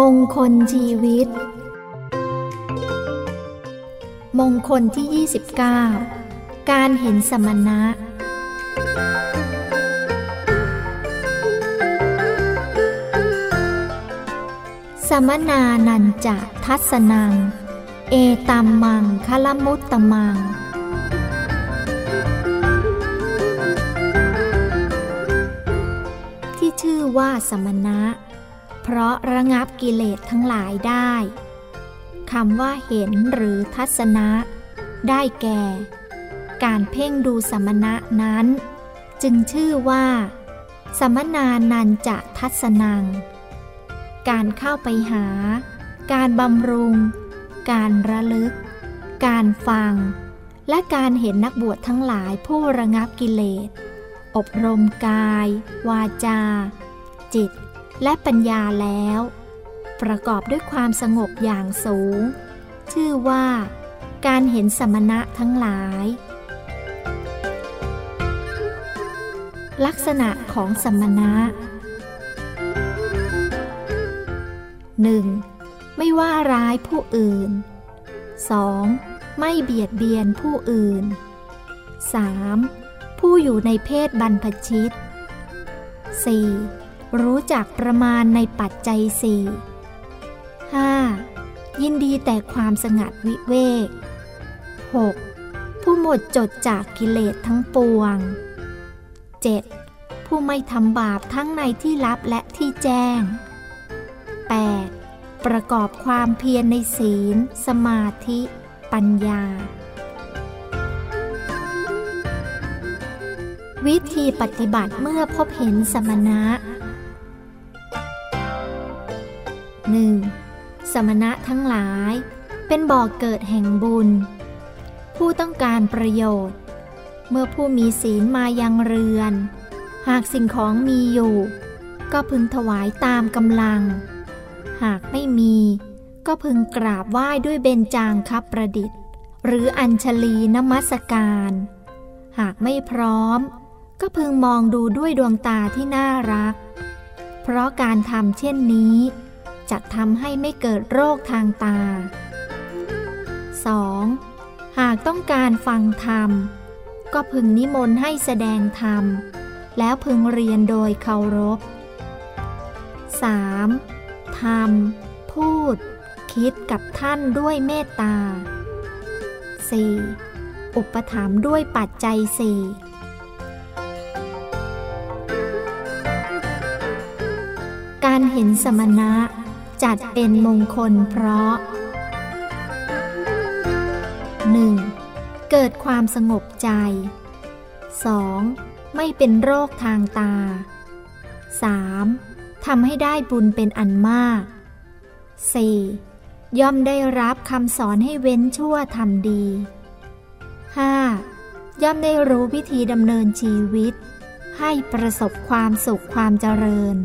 มงคลชีวิต มงคลที่ 29 การเห็นสมณะ สมนานันจะทัศนัง เอตัมมังคลมุตตมัง ที่ชื่อว่าสมณะ เพราะระงับกิเลสทั้งหลายได้คำว่าเห็นหรือทัศนะ ได้แก่ การเพ่งดูสมณะนั้น จึงชื่อว่า สมนานันจะทัศนัง การเข้าไปหา การบำรุง การระลึก การฟัง และการเห็นนักบวชทั้งหลายผู้ระงับกิเลส อบรมกาย วาจา จิต และปัญญาแล้ว ประกอบด้วยความสงบอย่างสูง ชื่อว่า การเห็นสมณะทั้งหลาย ลักษณะของสมณะ 1. ไม่ว่าร้ายผู้อื่น 2. ไม่เบียดเบียนผู้อื่น 3. ผู้อยู่ในเพศบรรพชิต 4. รู้จักประมาณในปัจจัยสี่ 5. ยินดีแต่ความสงัดวิเวก 6. ผู้หมดจดจากกิเลสทั้งปวง 7. ผู้ไม่ทำบาปทั้งในที่ลับและที่แจ้ง 8. ประกอบความเพียรในศีล สมาธิ ปัญญา วิธีปฏิบัติเมื่อพบเห็นสมณะ 1. สมณะทั้งหลาย เป็นบ่อกเกิดแห่งบุญ ผู้ต้องการประโยชน์ เมื่อผู้มีศีลมายังเรือน หากสิ่งของมีอยู่ ก็พึงถวายตามกำลัง หากไม่มี ก็พึงกราบไหว้ด้วยเบญจางคับประดิษฐ์ หรืออัญชลีนมัสการ หากไม่พร้อม ก็พึงมองดูด้วยดวงตาที่น่ารักเพราะการทำเช่นนี้ จะทำให้ไม่เกิดโรคทางตา 2. หากต้องการฟังธรรม ก็พึงนิมนต์ให้แสดงธรรม แล้วพึงเรียนโดยเคารพ 3. ทำพูด คิดกับท่านด้วยเมตตา 4. อุปถัมภ์ด้วยปัจจัยสี่การเห็นสมณะ จัดเป็นมงคลเพราะ 1. เกิดความสงบใจ 2. ไม่เป็นโรคทางตา 3. ทำให้ได้บุญเป็นอันมาก 4. ย่อมได้รับคำสอนให้เว้นชั่วทำดี 5. ย่อมได้รู้วิธีดำเนินชีวิต ให้ประสบความสุขความเจริญ